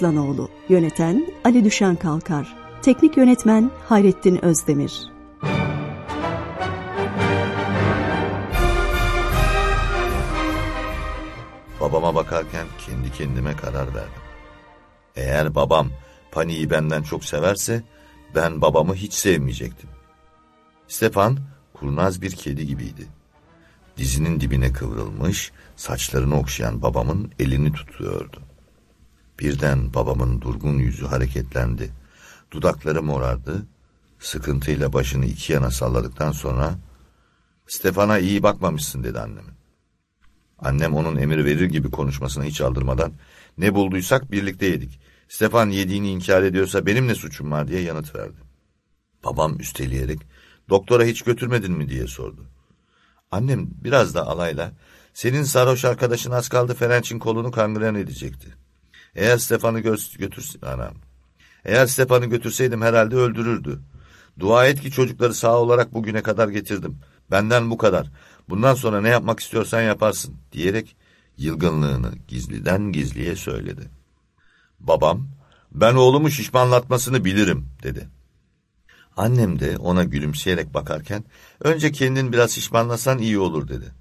Aslanoğlu, yöneten Ali Düşen Kalkar, teknik yönetmen Hayrettin Özdemir. Babama bakarken kendi kendime karar verdim. Eğer babam Pani'yi benden çok severse ben babamı hiç sevmeyecektim. Stefan kurnaz bir kedi gibiydi. Dizinin dibine kıvrılmış, saçlarını okşayan babamın elini tutuyordu. Birden babamın durgun yüzü hareketlendi. Dudakları morardı. Sıkıntıyla başını iki yana salladıktan sonra Stefan'a iyi bakmamışsın dedi annemin. Annem onun emir verir gibi konuşmasına hiç aldırmadan ne bulduysak birlikte yedik. Stefan yediğini inkar ediyorsa benim ne suçum var diye yanıt verdi. Babam üsteleyerek doktora hiç götürmedin mi diye sordu. Annem biraz da alayla senin sarhoş arkadaşın az kaldı Ferenç'in kolunu kangren edecekti. Eğer Stefan'ı gö- götürse anam. Eğer Stefan'ı götürseydim herhalde öldürürdü. Dua et ki çocukları sağ olarak bugüne kadar getirdim. Benden bu kadar. Bundan sonra ne yapmak istiyorsan yaparsın diyerek yılgınlığını gizliden gizliye söyledi. Babam, ben oğlumu şişmanlatmasını bilirim dedi. Annem de ona gülümseyerek bakarken, önce kendin biraz şişmanlasan iyi olur dedi.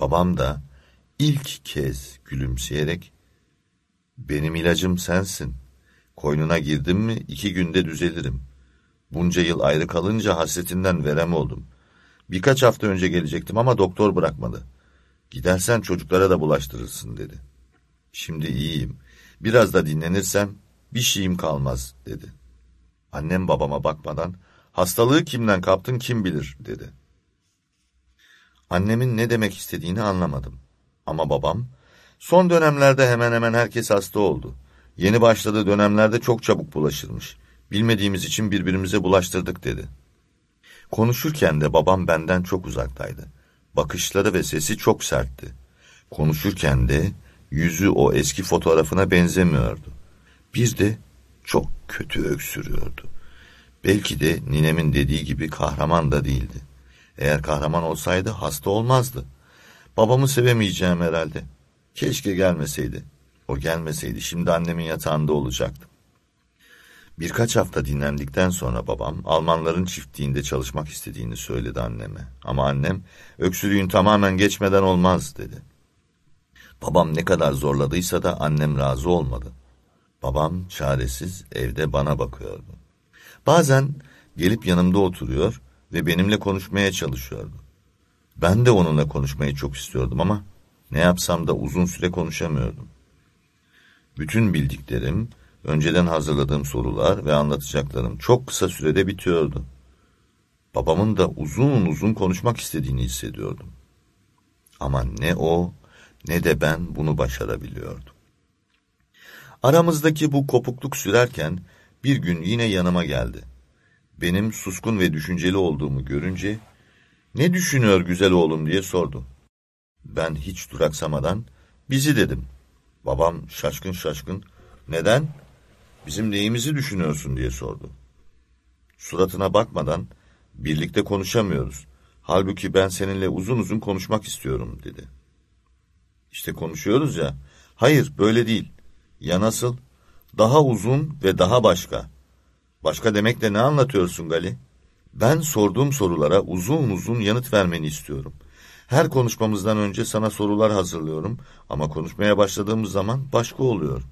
Babam da ilk kez gülümseyerek, benim ilacım sensin. Koynuna girdim mi iki günde düzelirim. Bunca yıl ayrı kalınca hasretinden verem oldum. Birkaç hafta önce gelecektim ama doktor bırakmadı. Gidersen çocuklara da bulaştırırsın dedi. Şimdi iyiyim. Biraz da dinlenirsem bir şeyim kalmaz dedi. Annem babama bakmadan hastalığı kimden kaptın kim bilir dedi. Annemin ne demek istediğini anlamadım. Ama babam son dönemlerde hemen hemen herkes hasta oldu. Yeni başladığı dönemlerde çok çabuk bulaşırmış. Bilmediğimiz için birbirimize bulaştırdık dedi. Konuşurken de babam benden çok uzaktaydı. Bakışları ve sesi çok sertti. Konuşurken de yüzü o eski fotoğrafına benzemiyordu. Bir de çok kötü öksürüyordu. Belki de ninemin dediği gibi kahraman da değildi. Eğer kahraman olsaydı hasta olmazdı. Babamı sevemeyeceğim herhalde. Keşke gelmeseydi. O gelmeseydi şimdi annemin yatağında olacaktım. Birkaç hafta dinlendikten sonra babam Almanların çiftliğinde çalışmak istediğini söyledi anneme. Ama annem öksürüğün tamamen geçmeden olmaz dedi. Babam ne kadar zorladıysa da annem razı olmadı. Babam çaresiz evde bana bakıyordu. Bazen gelip yanımda oturuyor ve benimle konuşmaya çalışıyordu. Ben de onunla konuşmayı çok istiyordum ama ne yapsam da uzun süre konuşamıyordum. Bütün bildiklerim, önceden hazırladığım sorular ve anlatacaklarım çok kısa sürede bitiyordu. Babamın da uzun uzun konuşmak istediğini hissediyordum. Ama ne o ne de ben bunu başarabiliyordum. Aramızdaki bu kopukluk sürerken bir gün yine yanıma geldi. Benim suskun ve düşünceli olduğumu görünce ne düşünüyor güzel oğlum diye sordu. Ben hiç duraksamadan bizi dedim. Babam şaşkın şaşkın neden? Bizim neyimizi düşünüyorsun diye sordu. Suratına bakmadan birlikte konuşamıyoruz. Halbuki ben seninle uzun uzun konuşmak istiyorum dedi. İşte konuşuyoruz ya. Hayır böyle değil. Ya nasıl? Daha uzun ve daha başka. Başka demekle ne anlatıyorsun Gali? Ben sorduğum sorulara uzun uzun yanıt vermeni istiyorum. Her konuşmamızdan önce sana sorular hazırlıyorum ama konuşmaya başladığımız zaman başka oluyor.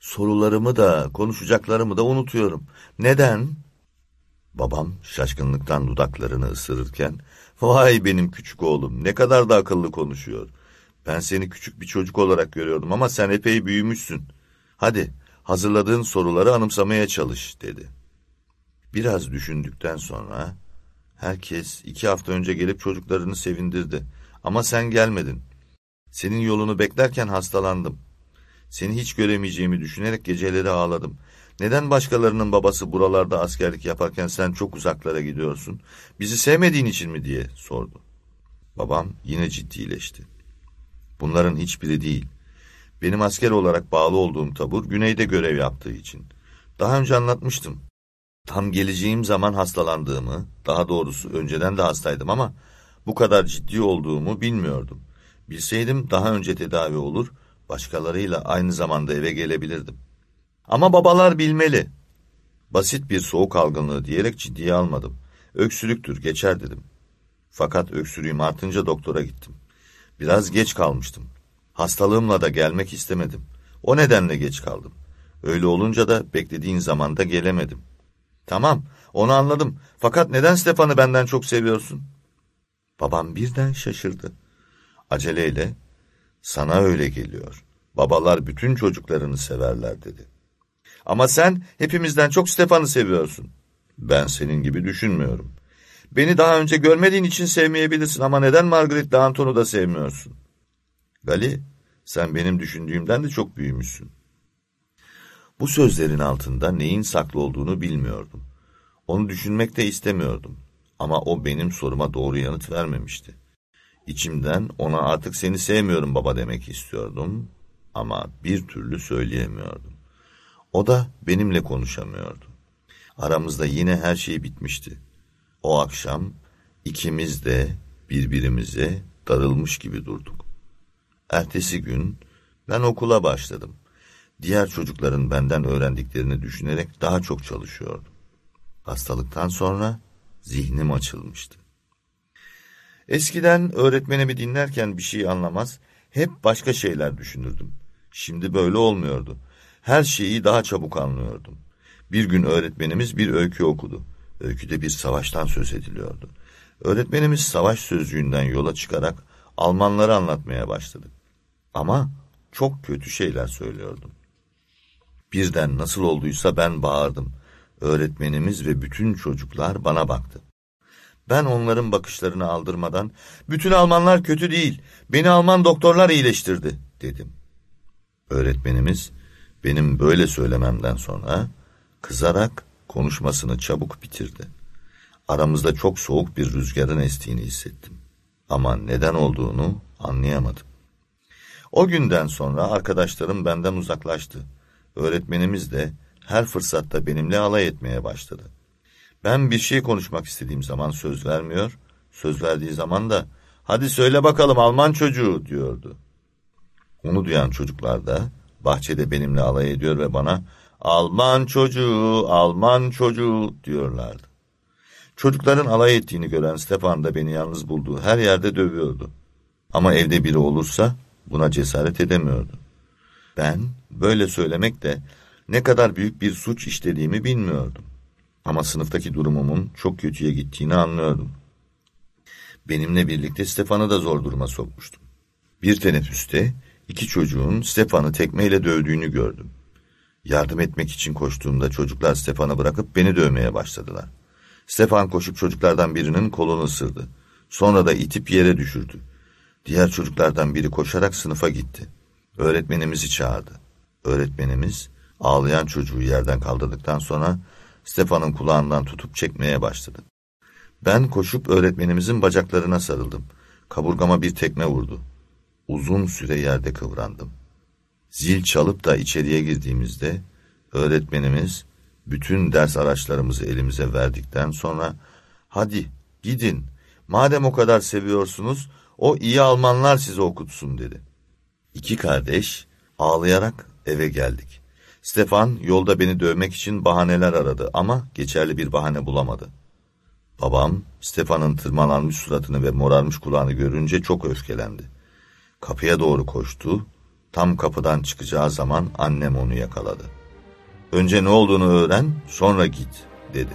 Sorularımı da konuşacaklarımı da unutuyorum. Neden? Babam şaşkınlıktan dudaklarını ısırırken vay benim küçük oğlum ne kadar da akıllı konuşuyor. Ben seni küçük bir çocuk olarak görüyordum ama sen epey büyümüşsün. Hadi hazırladığın soruları anımsamaya çalış dedi. Biraz düşündükten sonra herkes iki hafta önce gelip çocuklarını sevindirdi. Ama sen gelmedin. Senin yolunu beklerken hastalandım. Seni hiç göremeyeceğimi düşünerek geceleri ağladım. Neden başkalarının babası buralarda askerlik yaparken sen çok uzaklara gidiyorsun? Bizi sevmediğin için mi diye sordu. Babam yine ciddileşti. Bunların hiçbiri değil. Benim asker olarak bağlı olduğum tabur güneyde görev yaptığı için. Daha önce anlatmıştım. Tam geleceğim zaman hastalandığımı, daha doğrusu önceden de hastaydım ama bu kadar ciddi olduğumu bilmiyordum. Bilseydim daha önce tedavi olur, Başkalarıyla aynı zamanda eve gelebilirdim. Ama babalar bilmeli. Basit bir soğuk algınlığı diyerek ciddiye almadım. Öksürüktür, geçer dedim. Fakat öksürüğüm artınca doktora gittim. Biraz geç kalmıştım. Hastalığımla da gelmek istemedim. O nedenle geç kaldım. Öyle olunca da beklediğin zamanda gelemedim. Tamam, onu anladım. Fakat neden Stefan'ı benden çok seviyorsun? Babam birden şaşırdı. Aceleyle, sana öyle geliyor. Babalar bütün çocuklarını severler dedi. Ama sen hepimizden çok Stefan'ı seviyorsun. Ben senin gibi düşünmüyorum. Beni daha önce görmediğin için sevmeyebilirsin ama neden Margaret Anton'u da sevmiyorsun? Gali, sen benim düşündüğümden de çok büyümüşsün. Bu sözlerin altında neyin saklı olduğunu bilmiyordum. Onu düşünmek de istemiyordum. Ama o benim soruma doğru yanıt vermemişti. İçimden ona artık seni sevmiyorum baba demek istiyordum ama bir türlü söyleyemiyordum. O da benimle konuşamıyordu. Aramızda yine her şey bitmişti. O akşam ikimiz de birbirimize darılmış gibi durduk. Ertesi gün ben okula başladım. Diğer çocukların benden öğrendiklerini düşünerek daha çok çalışıyordum. Hastalıktan sonra zihnim açılmıştı. Eskiden öğretmenimi dinlerken bir şey anlamaz, hep başka şeyler düşünürdüm. Şimdi böyle olmuyordu. Her şeyi daha çabuk anlıyordum. Bir gün öğretmenimiz bir öykü okudu. Öyküde bir savaştan söz ediliyordu. Öğretmenimiz savaş sözcüğünden yola çıkarak Almanları anlatmaya başladı. Ama çok kötü şeyler söylüyordum. Birden nasıl olduysa ben bağırdım. Öğretmenimiz ve bütün çocuklar bana baktı. Ben onların bakışlarını aldırmadan, bütün Almanlar kötü değil, beni Alman doktorlar iyileştirdi, dedim. Öğretmenimiz, benim böyle söylememden sonra, kızarak konuşmasını çabuk bitirdi. Aramızda çok soğuk bir rüzgarın estiğini hissettim. Ama neden olduğunu anlayamadım. O günden sonra arkadaşlarım benden uzaklaştı. Öğretmenimiz de her fırsatta benimle alay etmeye başladı. Ben bir şey konuşmak istediğim zaman söz vermiyor, söz verdiği zaman da hadi söyle bakalım Alman çocuğu diyordu. Onu duyan çocuklar da bahçede benimle alay ediyor ve bana Alman çocuğu, Alman çocuğu diyorlardı. Çocukların alay ettiğini gören Stefan da beni yalnız bulduğu her yerde dövüyordu. Ama evde biri olursa buna cesaret edemiyordu. Ben böyle söylemek de ne kadar büyük bir suç işlediğimi bilmiyordum. Ama sınıftaki durumumun çok kötüye gittiğini anlıyordum. Benimle birlikte Stefan'ı da zor duruma sokmuştum. Bir teneffüste iki çocuğun Stefan'ı tekmeyle dövdüğünü gördüm. Yardım etmek için koştuğumda çocuklar Stefan'ı bırakıp beni dövmeye başladılar. Stefan koşup çocuklardan birinin kolunu ısırdı. Sonra da itip yere düşürdü. Diğer çocuklardan biri koşarak sınıfa gitti. Öğretmenimizi çağırdı. Öğretmenimiz ağlayan çocuğu yerden kaldırdıktan sonra Stefan'ın kulağından tutup çekmeye başladı. Ben koşup öğretmenimizin bacaklarına sarıldım. Kaburgama bir tekme vurdu. Uzun süre yerde kıvrandım. Zil çalıp da içeriye girdiğimizde öğretmenimiz bütün ders araçlarımızı elimize verdikten sonra hadi gidin madem o kadar seviyorsunuz o iyi Almanlar size okutsun dedi. İki kardeş ağlayarak eve geldik. Stefan yolda beni dövmek için bahaneler aradı ama geçerli bir bahane bulamadı. Babam Stefan'ın tırmalanmış suratını ve morarmış kulağını görünce çok öfkelendi. Kapıya doğru koştu. Tam kapıdan çıkacağı zaman annem onu yakaladı. Önce ne olduğunu öğren, sonra git, dedi.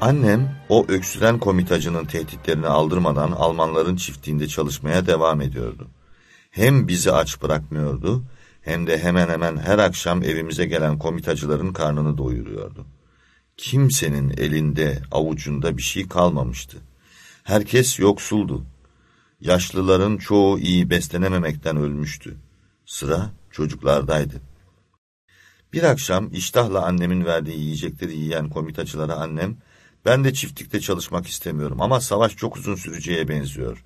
Annem o öksüren komitacının tehditlerini aldırmadan Almanların çiftliğinde çalışmaya devam ediyordu. Hem bizi aç bırakmıyordu hem de hemen hemen her akşam evimize gelen komitacıların karnını doyuruyordu. Kimsenin elinde avucunda bir şey kalmamıştı. Herkes yoksuldu. Yaşlıların çoğu iyi beslenememekten ölmüştü. Sıra çocuklardaydı. Bir akşam iştahla annemin verdiği yiyecekleri yiyen komitacılara annem ben de çiftlikte çalışmak istemiyorum ama savaş çok uzun süreceğe benziyor.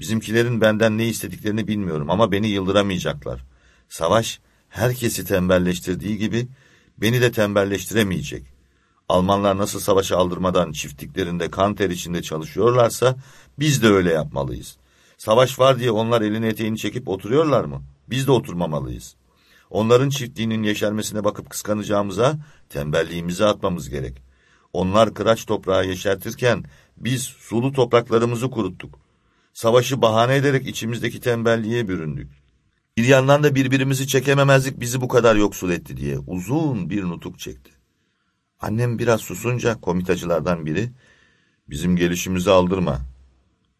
Bizimkilerin benden ne istediklerini bilmiyorum ama beni yıldıramayacaklar. Savaş herkesi tembelleştirdiği gibi Beni de tembelleştiremeyecek. Almanlar nasıl savaşı aldırmadan çiftliklerinde kan ter içinde çalışıyorlarsa biz de öyle yapmalıyız. Savaş var diye onlar elini eteğini çekip oturuyorlar mı? Biz de oturmamalıyız. Onların çiftliğinin yeşermesine bakıp kıskanacağımıza tembelliğimizi atmamız gerek. Onlar kıraç toprağı yeşertirken biz sulu topraklarımızı kuruttuk. Savaşı bahane ederek içimizdeki tembelliğe büründük. Bir yandan da birbirimizi çekememezlik bizi bu kadar yoksul etti diye uzun bir nutuk çekti. Annem biraz susunca komitacılardan biri, bizim gelişimizi aldırma.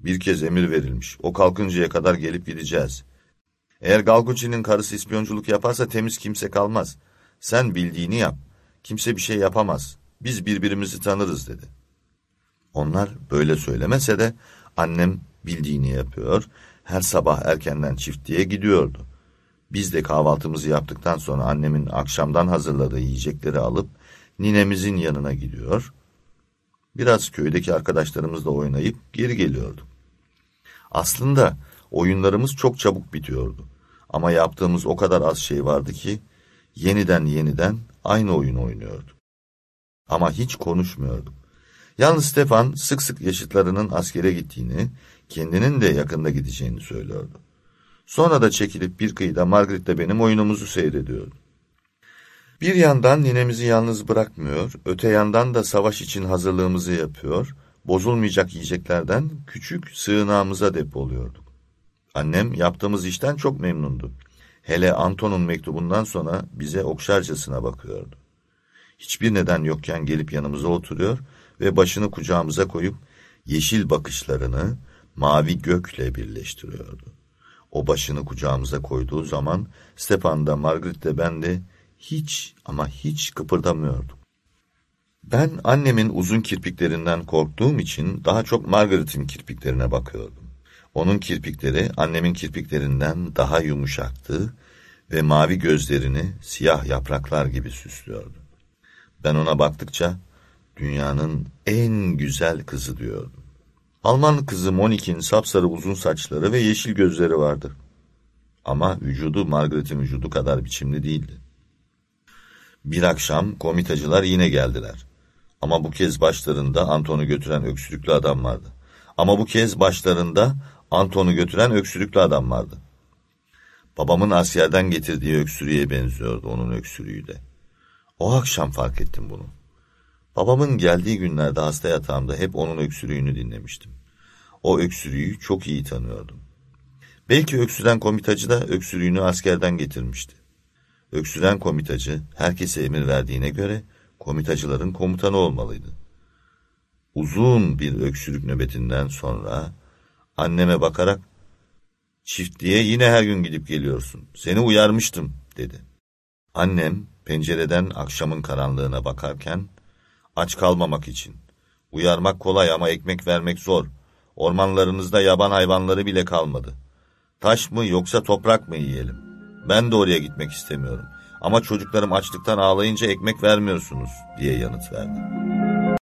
Bir kez emir verilmiş, o kalkıncaya kadar gelip gideceğiz. Eğer Galguçi'nin karısı ispiyonculuk yaparsa temiz kimse kalmaz. Sen bildiğini yap, kimse bir şey yapamaz. Biz birbirimizi tanırız dedi. Onlar böyle söylemese de annem bildiğini yapıyor, her sabah erkenden çiftliğe gidiyordu. Biz de kahvaltımızı yaptıktan sonra annemin akşamdan hazırladığı yiyecekleri alıp ninemizin yanına gidiyor. Biraz köydeki arkadaşlarımızla oynayıp geri geliyorduk. Aslında oyunlarımız çok çabuk bitiyordu. Ama yaptığımız o kadar az şey vardı ki yeniden yeniden aynı oyun oynuyorduk. Ama hiç konuşmuyorduk. Yalnız Stefan sık sık yaşıtlarının askere gittiğini, kendinin de yakında gideceğini söylüyordu. Sonra da çekilip bir kıyıda Margaret'le benim oyunumuzu seyrediyordu. Bir yandan ninemizi yalnız bırakmıyor, öte yandan da savaş için hazırlığımızı yapıyor, bozulmayacak yiyeceklerden küçük sığınağımıza depoluyorduk. Annem yaptığımız işten çok memnundu. Hele Anton'un mektubundan sonra bize okşarcasına bakıyordu. Hiçbir neden yokken gelip yanımıza oturuyor ve başını kucağımıza koyup yeşil bakışlarını mavi gökle birleştiriyordu. O başını kucağımıza koyduğu zaman Stepan da Margaret de ben de hiç ama hiç kıpırdamıyorduk. Ben annemin uzun kirpiklerinden korktuğum için daha çok Margaret'in kirpiklerine bakıyordum. Onun kirpikleri annemin kirpiklerinden daha yumuşaktı ve mavi gözlerini siyah yapraklar gibi süslüyordu. Ben ona baktıkça dünyanın en güzel kızı diyordum. Alman kızı Monique'in sapsarı uzun saçları ve yeşil gözleri vardı. Ama vücudu Margaret'in vücudu kadar biçimli değildi. Bir akşam komitacılar yine geldiler. Ama bu kez başlarında Anton'u götüren öksürüklü adam vardı. Ama bu kez başlarında Anton'u götüren öksürüklü adam vardı. Babamın askerden getirdiği öksürüğe benziyordu onun öksürüğü de. O akşam fark ettim bunu. Babamın geldiği günlerde hasta yatağımda hep onun öksürüğünü dinlemiştim. O öksürüğü çok iyi tanıyordum. Belki öksüren komitacı da öksürüğünü askerden getirmişti. Öksüren komitacı herkese emir verdiğine göre komitacıların komutanı olmalıydı. Uzun bir öksürük nöbetinden sonra anneme bakarak çiftliğe yine her gün gidip geliyorsun. Seni uyarmıştım dedi. Annem pencereden akşamın karanlığına bakarken aç kalmamak için. Uyarmak kolay ama ekmek vermek zor. Ormanlarınızda yaban hayvanları bile kalmadı. Taş mı yoksa toprak mı yiyelim? Ben de oraya gitmek istemiyorum. Ama çocuklarım açlıktan ağlayınca ekmek vermiyorsunuz diye yanıt verdi.